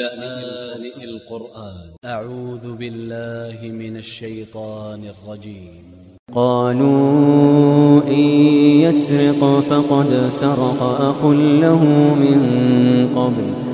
لآن القرآن. أ ع و ذ ب ا ل ل ه من ا ل ش ي ط ا ن ا ل ج ي م قالوا إن يسرق فقد سرق أخ له من قبل.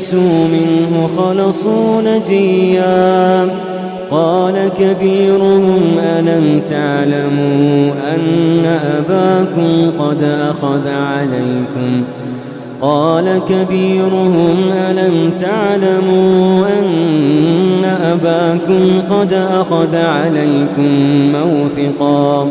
استيئسوا منه خلصوا نجيا قال كبيرهم ألم تعلموا أن أباكم قد أخذ عليكم ۖ؟ قال كبيرهم ألم تعلموا أن أباكم قد أخذ عليكم موثقا؟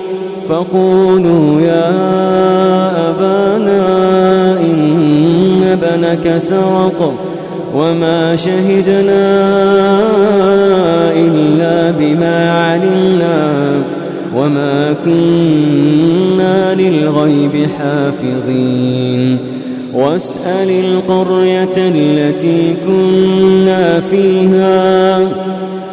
فقولوا يا أبانا إن بنك سرق وما شهدنا إلا بما علمنا وما كنا للغيب حافظين. واسأل القرية التي كنا فيها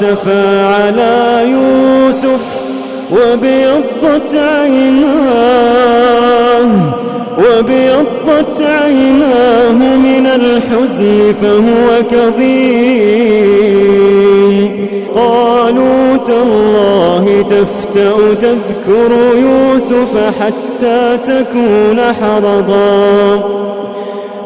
أسفا على يوسف وبيضت عيناه وبيضت عيناه من الحزن فهو كظيم. قالوا تالله تفتأ تذكر يوسف حتى تكون حرضا.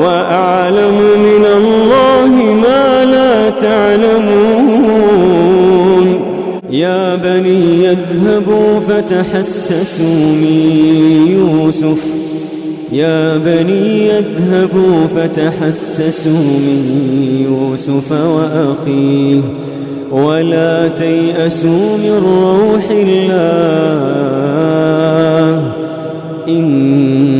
وأعلم من الله ما لا تعلمون. يا بني يذهبوا فتحسسوا من يوسف. يا بني يذهبوا فتحسسوا من يوسف وأخيه. ولا تيأسوا من روح الله. إنه